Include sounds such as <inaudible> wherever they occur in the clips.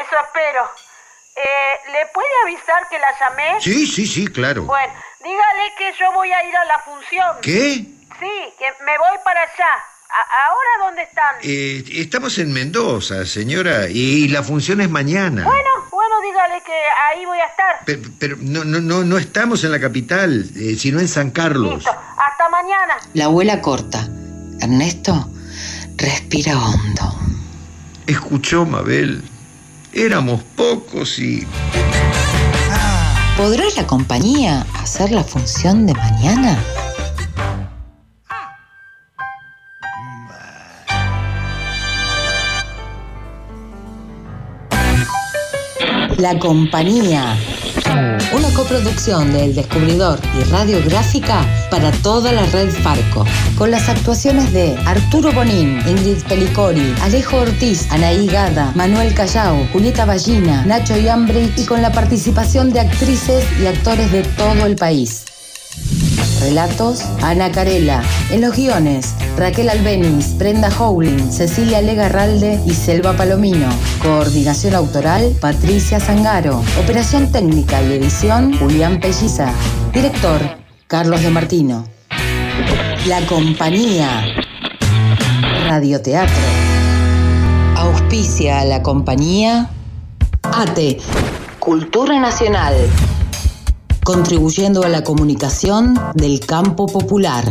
Eso espero. Eh, ¿Le puede avisar que la llamé? Sí, sí, sí, claro. Bueno, dígale que yo voy a ir a la función. ¿Qué? Sí, que me voy para allá. A- ¿Ahora dónde están? Eh, estamos en Mendoza, señora, y la función es mañana. Bueno, bueno, dígale que ahí voy a estar. Pero, pero no, no, no, no estamos en la capital, eh, sino en San Carlos. Listo, hasta mañana. La abuela corta. Ernesto respira hondo. Escuchó, Mabel. Éramos pocos y... ¿Podrá la compañía hacer la función de mañana? La compañía. Una coproducción de El Descubridor y Radiográfica para toda la red Farco. Con las actuaciones de Arturo Bonín, Ingrid Pelicori, Alejo Ortiz, Anaí Gada, Manuel Callao, Julieta Ballina, Nacho Iambri y con la participación de actrices y actores de todo el país. Relatos, Ana Carela. En los guiones, Raquel Albeniz, Brenda Howling, Cecilia Legarralde y Selva Palomino. Coordinación autoral, Patricia Zangaro. Operación técnica y edición, Julián Pelliza. Director, Carlos de Martino. La compañía. Radioteatro. Auspicia a la compañía. ATE. Cultura Nacional contribuyendo a la comunicación del campo popular.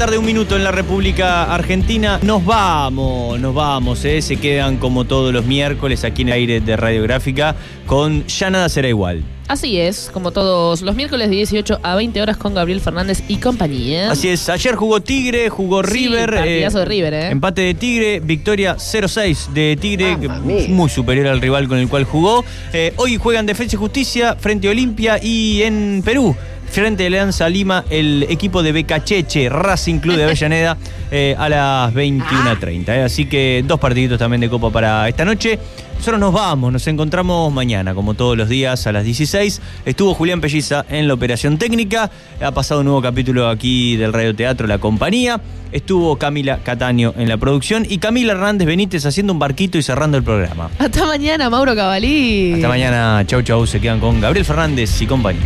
Tarde, un minuto en la República Argentina. Nos vamos, nos vamos, ¿eh? se quedan como todos los miércoles aquí en el aire de Radiográfica con Ya Nada Será Igual. Así es, como todos los miércoles de 18 a 20 horas con Gabriel Fernández y compañía. Así es, ayer jugó Tigre, jugó Sí, River. partidazo de River, ¿eh? Empate de Tigre, victoria 0-6 de Tigre, que- mía. muy superior al rival con el cual jugó. Eh, hoy juegan Defensa y Justicia frente a Olimpia y en Perú. Frente a Alianza Lima, el equipo de Becacheche, Racing Club de Avellaneda, <laughs> eh, a las 21.30. eh. Así que dos partiditos también de Copa para esta noche. Nosotros nos vamos, nos encontramos mañana, como todos los días, a las 16. Estuvo Julián Pelliza en la operación técnica. Ha pasado un nuevo capítulo aquí del Radio Teatro La Compañía. Estuvo Camila Cataño en la producción y Camila Hernández Benítez haciendo un barquito y cerrando el programa. Hasta mañana, Mauro Cavalí. Hasta mañana, chau chau, se quedan con Gabriel Fernández y compañía.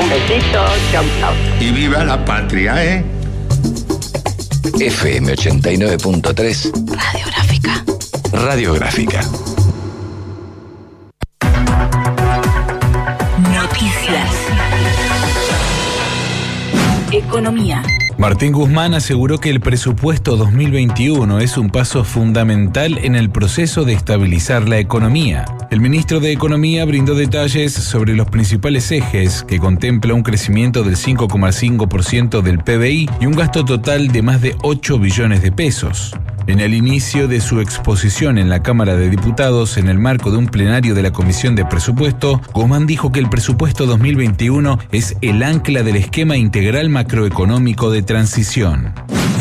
Un besito, chau, chau. Y viva la patria, ¿eh? FM 89.3 Radiográfica. Radiográfica. Noticias. Economía. Martín Guzmán aseguró que el presupuesto 2021 es un paso fundamental en el proceso de estabilizar la economía. El ministro de Economía brindó detalles sobre los principales ejes que contempla un crecimiento del 5,5% del PBI y un gasto total de más de 8 billones de pesos. En el inicio de su exposición en la Cámara de Diputados en el marco de un plenario de la Comisión de Presupuesto, Guzmán dijo que el presupuesto 2021 es el ancla del esquema integral macroeconómico de transición.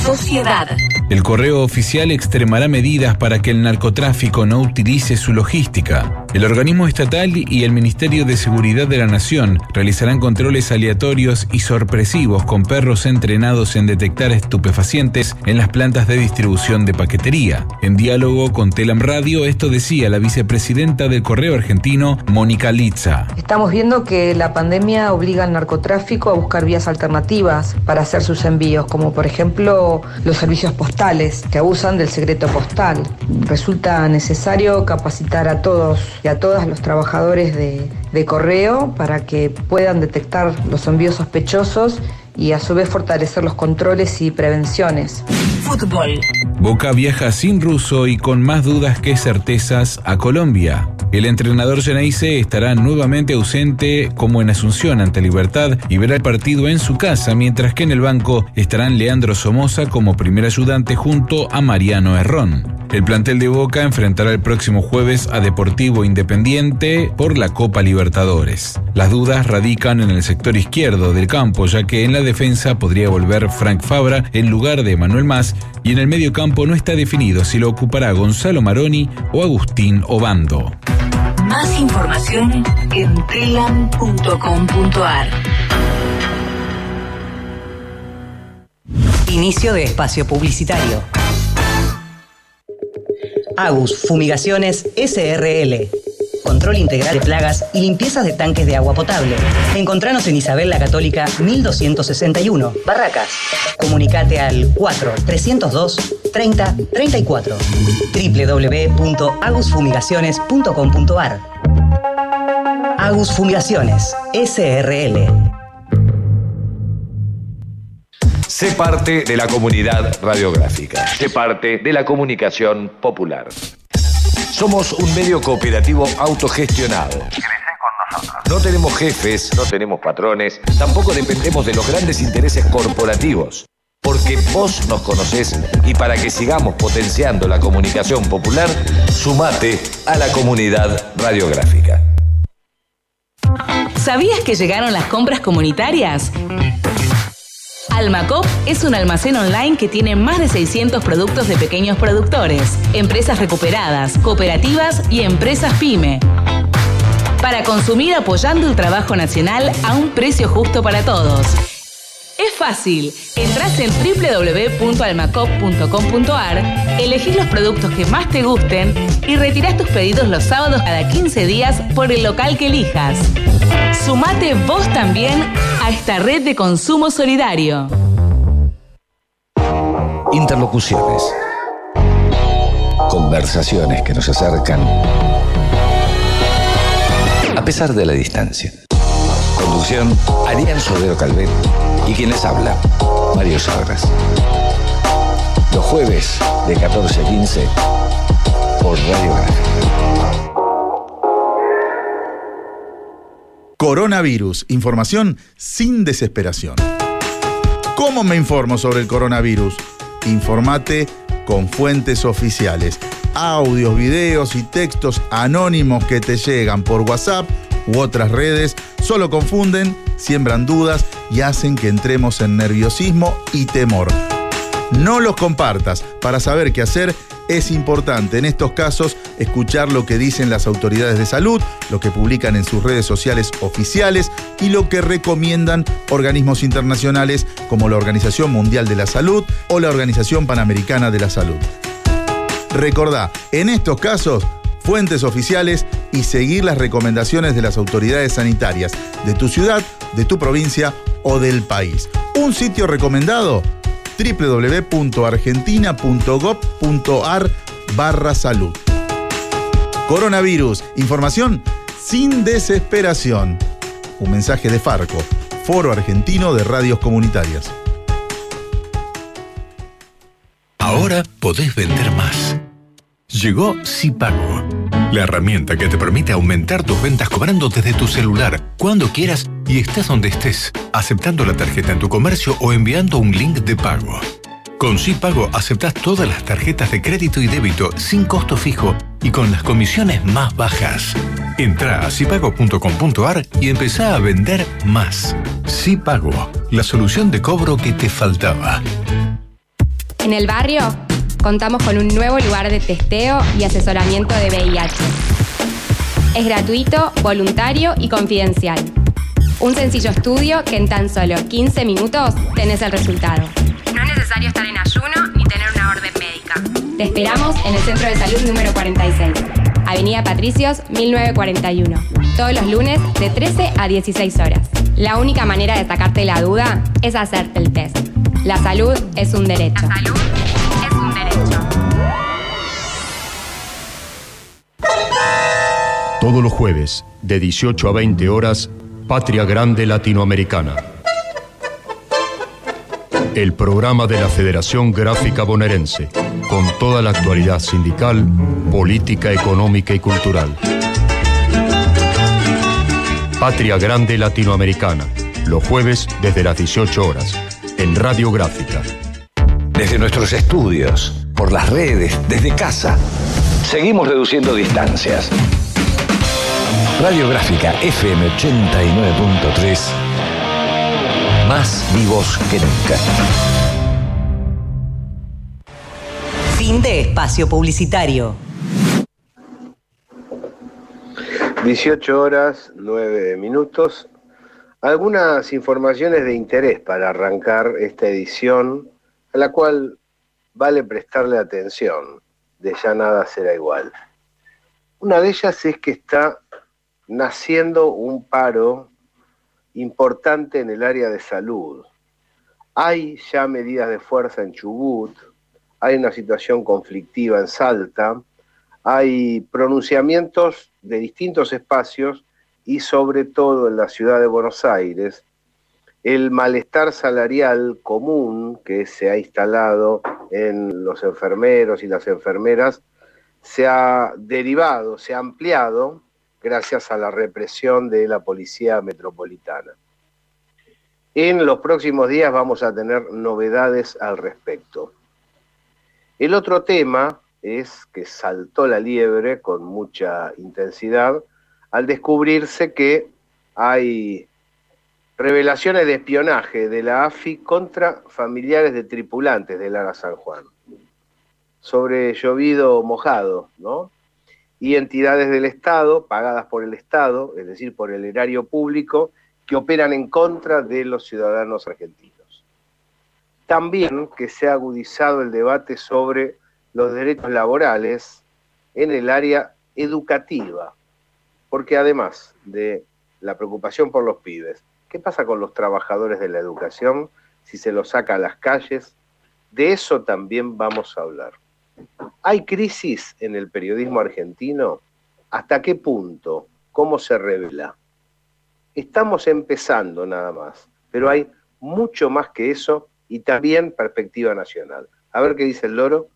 Sociedad. El correo oficial extremará medidas para que el narcotráfico no utilice su logística. El organismo estatal y el Ministerio de Seguridad de la Nación realizarán controles aleatorios y sorpresivos con perros entrenados en detectar estupefacientes en las plantas de distribución de paquetería. En diálogo con Telam Radio, esto decía la vicepresidenta del correo argentino, Mónica Litza. Estamos viendo que la pandemia obliga al narcotráfico a buscar vías alternativas para hacer sus envíos, como por ejemplo los servicios postales que abusan del secreto postal. Resulta necesario capacitar a todos y a todas los trabajadores de, de correo para que puedan detectar los envíos sospechosos y a su vez fortalecer los controles y prevenciones. Fútbol. Boca viaja sin ruso y con más dudas que certezas a Colombia. El entrenador Geneise estará nuevamente ausente como en Asunción ante Libertad y verá el partido en su casa, mientras que en el banco estarán Leandro Somoza como primer ayudante junto a Mariano Herrón. El plantel de Boca enfrentará el próximo jueves a Deportivo Independiente por la Copa Libertadores. Las dudas radican en el sector izquierdo del campo, ya que en la defensa podría volver Frank Fabra en lugar de Manuel Más y en el medio campo no está definido si lo ocupará Gonzalo Maroni o Agustín Obando. Más información en telam.com.ar. Inicio de espacio publicitario. Agus Fumigaciones SRL. Control integral de plagas y limpiezas de tanques de agua potable. Encontranos en Isabel la Católica 1261, Barracas. Comunicate al 4 302 30 34 www.agusfumigaciones.com.ar Agus Fumigaciones SRL. Sé parte de la comunidad radiográfica. Sé parte de la comunicación popular. Somos un medio cooperativo autogestionado. No tenemos jefes, no tenemos patrones, tampoco dependemos de los grandes intereses corporativos. Porque vos nos conocés y para que sigamos potenciando la comunicación popular, sumate a la comunidad radiográfica. ¿Sabías que llegaron las compras comunitarias? Almacop es un almacén online que tiene más de 600 productos de pequeños productores, empresas recuperadas, cooperativas y empresas pyme. Para consumir apoyando el trabajo nacional a un precio justo para todos. Fácil. Entrás en www.almacop.com.ar, elegís los productos que más te gusten y retirás tus pedidos los sábados cada 15 días por el local que elijas. Sumate vos también a esta red de consumo solidario. Interlocuciones. Conversaciones que nos acercan a pesar de la distancia. Conducción, Ariel Sodero Calvet y quien les habla, Mario Sagras. Los jueves de 14 a 15 por Radio Gráfica. Coronavirus. Información sin desesperación. ¿Cómo me informo sobre el coronavirus? Informate con fuentes oficiales. Audios, videos y textos anónimos que te llegan por WhatsApp u otras redes solo confunden, siembran dudas y hacen que entremos en nerviosismo y temor. No los compartas. Para saber qué hacer es importante en estos casos escuchar lo que dicen las autoridades de salud, lo que publican en sus redes sociales oficiales y lo que recomiendan organismos internacionales como la Organización Mundial de la Salud o la Organización Panamericana de la Salud. Recordá, en estos casos, fuentes oficiales y seguir las recomendaciones de las autoridades sanitarias de tu ciudad, de tu provincia o del país. Un sitio recomendado www.argentina.gov.ar barra salud. Coronavirus, información sin desesperación. Un mensaje de Farco, Foro Argentino de Radios Comunitarias. Ahora podés vender más. Llegó Sipago, la herramienta que te permite aumentar tus ventas cobrando desde tu celular, cuando quieras y estés donde estés, aceptando la tarjeta en tu comercio o enviando un link de pago. Con Sipago aceptas todas las tarjetas de crédito y débito sin costo fijo y con las comisiones más bajas. Entra a sipago.com.ar y empezá a vender más. Sipago, la solución de cobro que te faltaba. En el barrio contamos con un nuevo lugar de testeo y asesoramiento de VIH. Es gratuito, voluntario y confidencial. Un sencillo estudio que en tan solo 15 minutos tenés el resultado. No es necesario estar en ayuno ni tener una orden médica. Te esperamos en el Centro de Salud número 46, Avenida Patricios 1941, todos los lunes de 13 a 16 horas. La única manera de sacarte la duda es hacerte el test. La salud es un derecho. La salud es un derecho. Todos los jueves, de 18 a 20 horas, Patria Grande Latinoamericana. El programa de la Federación Gráfica Bonaerense, con toda la actualidad sindical, política, económica y cultural. Patria Grande Latinoamericana, los jueves desde las 18 horas, en Radio Gráfica. Desde nuestros estudios, por las redes, desde casa, seguimos reduciendo distancias. Radiográfica FM 89.3, más vivos que nunca. Fin de espacio publicitario. 18 horas 9 minutos. Algunas informaciones de interés para arrancar esta edición, a la cual vale prestarle atención, de ya nada será igual. Una de ellas es que está naciendo un paro importante en el área de salud. Hay ya medidas de fuerza en Chubut, hay una situación conflictiva en Salta, hay pronunciamientos de distintos espacios y sobre todo en la ciudad de Buenos Aires, el malestar salarial común que se ha instalado en los enfermeros y las enfermeras se ha derivado, se ha ampliado gracias a la represión de la policía metropolitana. En los próximos días vamos a tener novedades al respecto. El otro tema es que saltó la liebre con mucha intensidad al descubrirse que hay revelaciones de espionaje de la AFI contra familiares de tripulantes del Ara San Juan. Sobre llovido mojado, ¿no? Y entidades del Estado, pagadas por el Estado, es decir, por el erario público, que operan en contra de los ciudadanos argentinos. También que se ha agudizado el debate sobre los derechos laborales en el área educativa, porque además de la preocupación por los pibes, ¿qué pasa con los trabajadores de la educación si se los saca a las calles? De eso también vamos a hablar. ¿Hay crisis en el periodismo argentino? ¿Hasta qué punto? ¿Cómo se revela? Estamos empezando nada más, pero hay mucho más que eso y también perspectiva nacional. A ver qué dice el loro.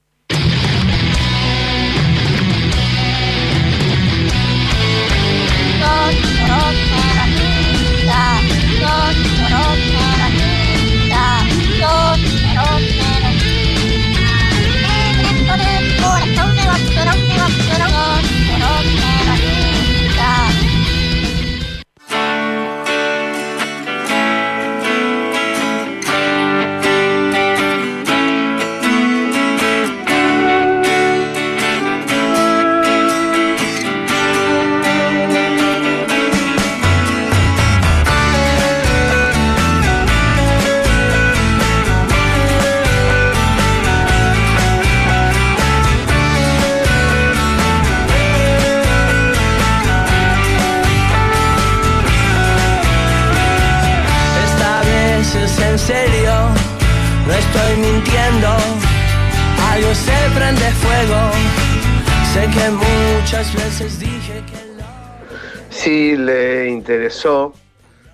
Interesó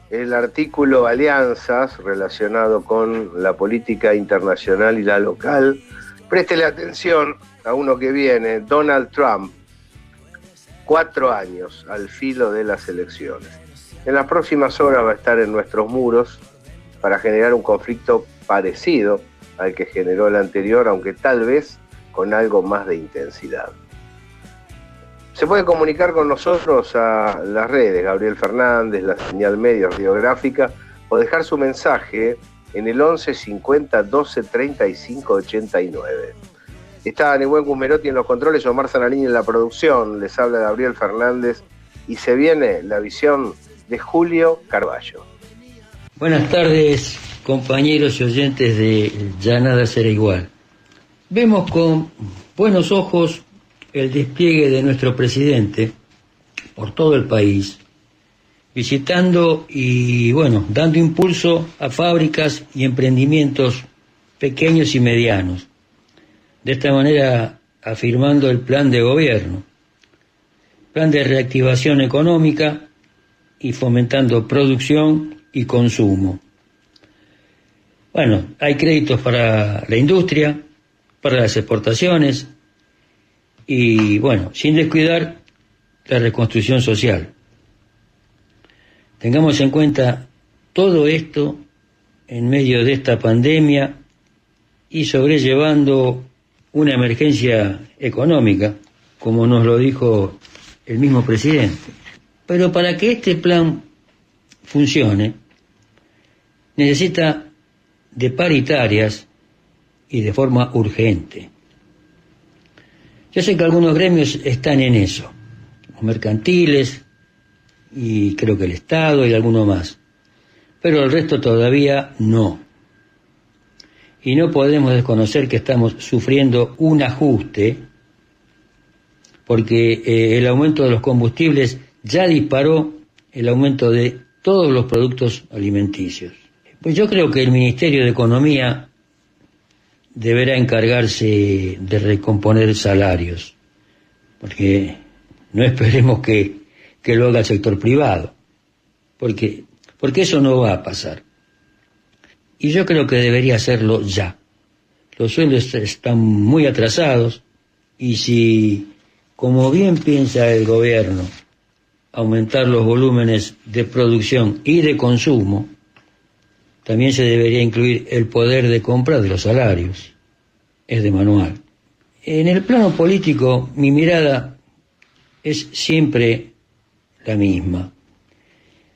el artículo Alianzas relacionado con la política internacional y la local, préstele atención a uno que viene, Donald Trump, cuatro años al filo de las elecciones. En las próximas horas va a estar en nuestros muros para generar un conflicto parecido al que generó el anterior, aunque tal vez con algo más de intensidad. Se puede comunicar con nosotros a las redes, Gabriel Fernández, la señal Medios Radiográfica, o dejar su mensaje en el 11 50 12 35 89. Está Nebuen Cumerotti en los controles, Omar Zanalini en la producción, les habla Gabriel Fernández y se viene la visión de Julio Carballo. Buenas tardes, compañeros y oyentes de Ya nada será igual. Vemos con buenos ojos el despliegue de nuestro presidente por todo el país, visitando y, bueno, dando impulso a fábricas y emprendimientos pequeños y medianos. De esta manera, afirmando el plan de gobierno, plan de reactivación económica y fomentando producción y consumo. Bueno, hay créditos para la industria, para las exportaciones y, bueno, sin descuidar la reconstrucción social. Tengamos en cuenta todo esto en medio de esta pandemia y sobrellevando una emergencia económica, como nos lo dijo el mismo presidente. Pero para que este plan funcione, necesita de paritarias y de forma urgente. Yo sé que algunos gremios están en eso, los mercantiles, y creo que el Estado y alguno más. Pero el resto todavía no. Y no podemos desconocer que estamos sufriendo un ajuste porque eh, el aumento de los combustibles ya disparó el aumento de todos los productos alimenticios. Pues yo creo que el Ministerio de Economía deberá encargarse de recomponer salarios, porque no esperemos que, que lo haga el sector privado, porque, porque eso no va a pasar. Y yo creo que debería hacerlo ya. Los sueldos están muy atrasados y si, como bien piensa el gobierno, aumentar los volúmenes de producción y de consumo, también se debería incluir el poder de compra de los salarios. Es de manual. En el plano político, mi mirada es siempre la misma.